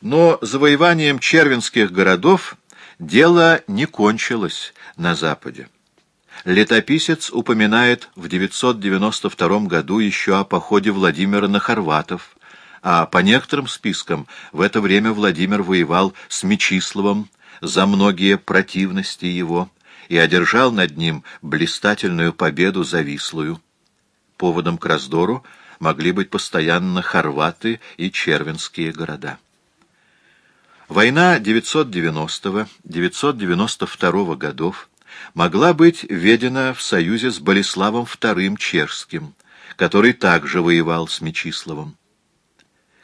Но завоеванием червенских городов дело не кончилось на Западе. Летописец упоминает в 992 году еще о походе Владимира на хорватов, а по некоторым спискам в это время Владимир воевал с Мечиславом за многие противности его и одержал над ним блистательную победу завислую. Поводом к раздору могли быть постоянно хорваты и червенские города. Война 990-992 годов могла быть ведена в союзе с Болеславом II Чешским, который также воевал с Мечиславом.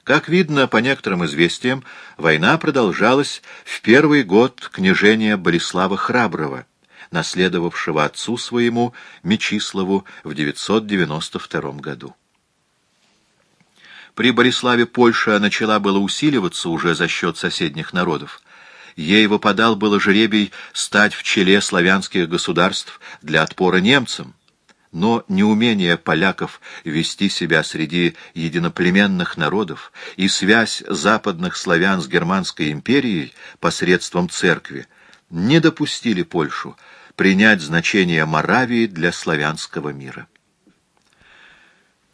Как видно по некоторым известиям, война продолжалась в первый год княжения Болеслава Храброго, наследовавшего отцу своему Мечиславу в 992 году. При Бориславе Польша начала было усиливаться уже за счет соседних народов. Ей выпадал было жребий стать в челе славянских государств для отпора немцам. Но неумение поляков вести себя среди единоплеменных народов и связь западных славян с Германской империей посредством церкви не допустили Польшу принять значение Моравии для славянского мира.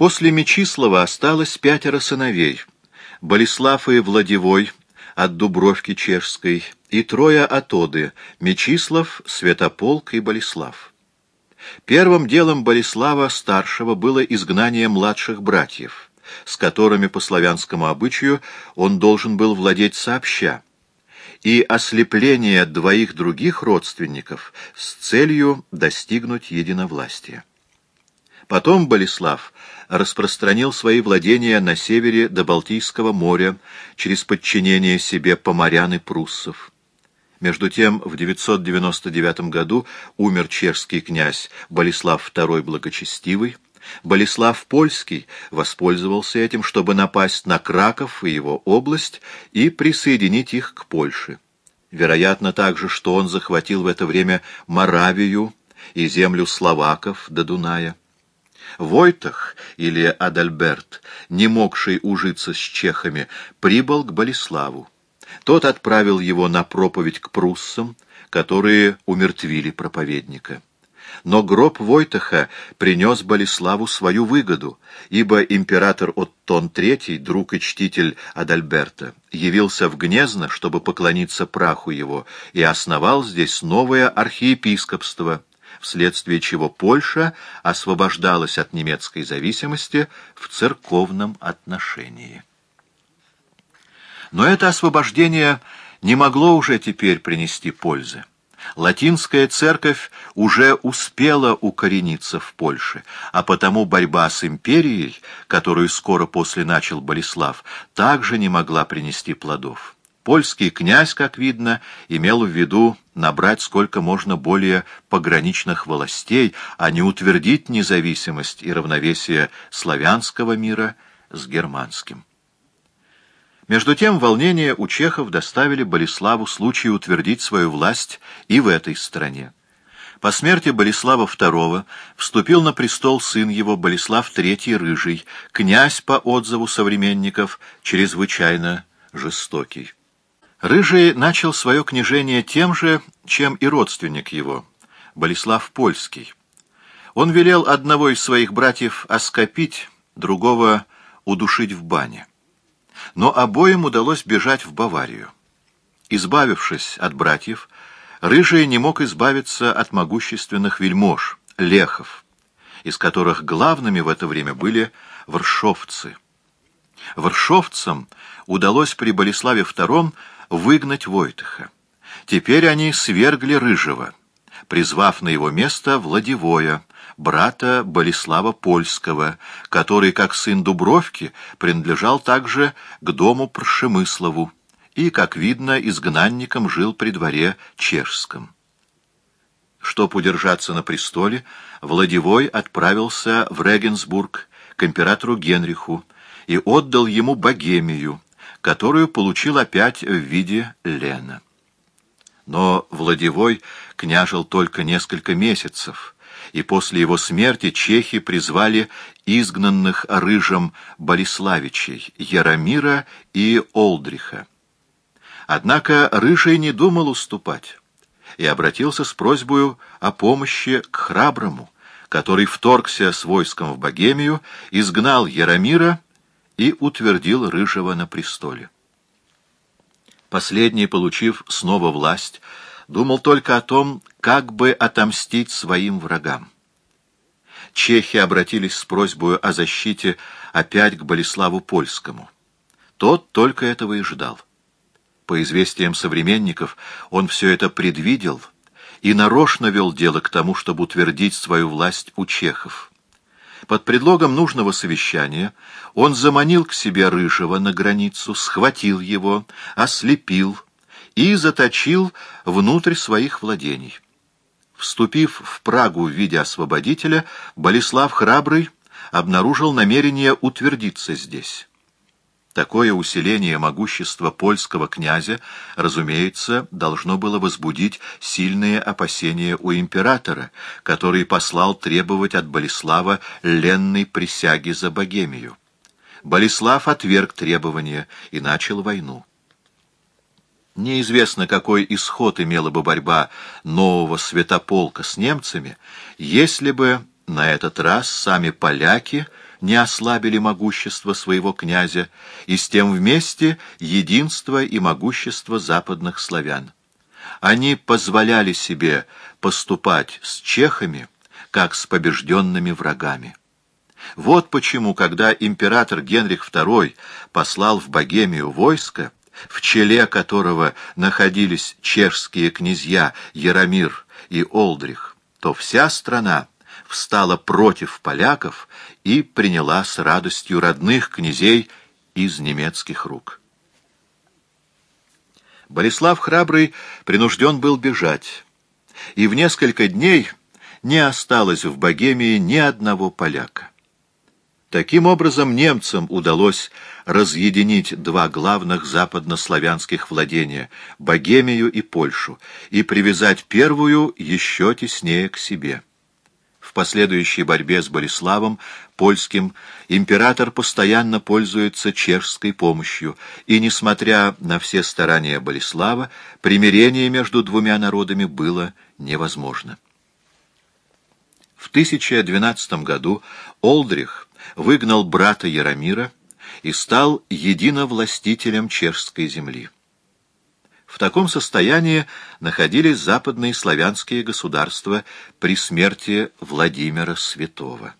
После Мечислава осталось пятеро сыновей — Болеслав и Владивой от Дубровки Чешской и трое от Оды — Мечислав, Святополк и Болеслав. Первым делом Болеслава-старшего было изгнание младших братьев, с которыми по славянскому обычаю он должен был владеть сообща, и ослепление двоих других родственников с целью достигнуть единовластия. Потом Болеслав распространил свои владения на севере до Балтийского моря через подчинение себе поморян и пруссов. Между тем, в 999 году умер чешский князь Болеслав II Благочестивый. Болеслав Польский воспользовался этим, чтобы напасть на Краков и его область и присоединить их к Польше. Вероятно также, что он захватил в это время Моравию и землю словаков до Дуная. Войтах или Адальберт, не могший ужиться с чехами, прибыл к Болеславу. Тот отправил его на проповедь к пруссам, которые умертвили проповедника. Но гроб Войтаха принес Болеславу свою выгоду, ибо император Оттон III, друг и чтитель Адальберта, явился в Гнезно, чтобы поклониться праху его, и основал здесь новое архиепископство — вследствие чего Польша освобождалась от немецкой зависимости в церковном отношении. Но это освобождение не могло уже теперь принести пользы. Латинская церковь уже успела укорениться в Польше, а потому борьба с империей, которую скоро после начал Болеслав, также не могла принести плодов. Польский князь, как видно, имел в виду набрать сколько можно более пограничных властей, а не утвердить независимость и равновесие славянского мира с германским. Между тем волнения у чехов доставили Болеславу случай утвердить свою власть и в этой стране. По смерти Болеслава II вступил на престол сын его Болеслав III Рыжий, князь, по отзыву современников, чрезвычайно жестокий. Рыжий начал свое княжение тем же, чем и родственник его, Болеслав Польский. Он велел одного из своих братьев оскопить, другого удушить в бане. Но обоим удалось бежать в Баварию. Избавившись от братьев, Рыжий не мог избавиться от могущественных вельмож, лехов, из которых главными в это время были варшовцы. Варшовцам удалось при Болеславе II выгнать Войтыха. Теперь они свергли Рыжего, призвав на его место Владивоя, брата Болеслава Польского, который, как сын Дубровки, принадлежал также к дому Пршемыслову и, как видно, изгнанником жил при дворе Чешском. Чтоб удержаться на престоле, Владивой отправился в Регенсбург к императору Генриху и отдал ему Богемию, которую получил опять в виде Лена. Но Владивой княжил только несколько месяцев, и после его смерти чехи призвали изгнанных рыжем Болеславичей, Яромира и Олдриха. Однако Рыжий не думал уступать и обратился с просьбой о помощи к храброму, который вторгся с войском в Богемию, изгнал Яромира и утвердил Рыжего на престоле. Последний, получив снова власть, думал только о том, как бы отомстить своим врагам. Чехи обратились с просьбой о защите опять к Болеславу Польскому. Тот только этого и ждал. По известиям современников, он все это предвидел и нарочно вел дело к тому, чтобы утвердить свою власть у чехов. Под предлогом нужного совещания он заманил к себе Рыжего на границу, схватил его, ослепил и заточил внутрь своих владений. Вступив в Прагу в виде освободителя, Болеслав Храбрый обнаружил намерение утвердиться здесь. Такое усиление могущества польского князя, разумеется, должно было возбудить сильные опасения у императора, который послал требовать от Болеслава ленной присяги за Богемию. Болеслав отверг требования и начал войну. Неизвестно, какой исход имела бы борьба нового святополка с немцами, если бы на этот раз сами поляки – не ослабили могущество своего князя, и с тем вместе единство и могущество западных славян. Они позволяли себе поступать с чехами, как с побежденными врагами. Вот почему, когда император Генрих II послал в Богемию войско, в челе которого находились чешские князья Яромир и Олдрих, то вся страна встала против поляков и приняла с радостью родных князей из немецких рук. Борислав Храбрый принужден был бежать, и в несколько дней не осталось в Богемии ни одного поляка. Таким образом, немцам удалось разъединить два главных западнославянских владения — Богемию и Польшу, и привязать первую еще теснее к себе. В последующей борьбе с Болеславом Польским император постоянно пользуется чешской помощью, и, несмотря на все старания Болеслава, примирение между двумя народами было невозможно. В 1012 году Олдрих выгнал брата Яромира и стал единовластителем чешской земли. Таком состоянии находились западные славянские государства при смерти Владимира Святого.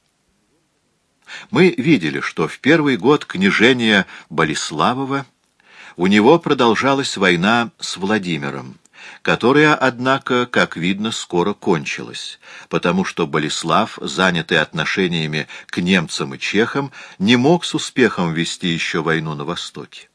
Мы видели, что в первый год княжения Болеславова у него продолжалась война с Владимиром, которая, однако, как видно, скоро кончилась, потому что Болеслав, занятый отношениями к немцам и чехам, не мог с успехом вести еще войну на Востоке.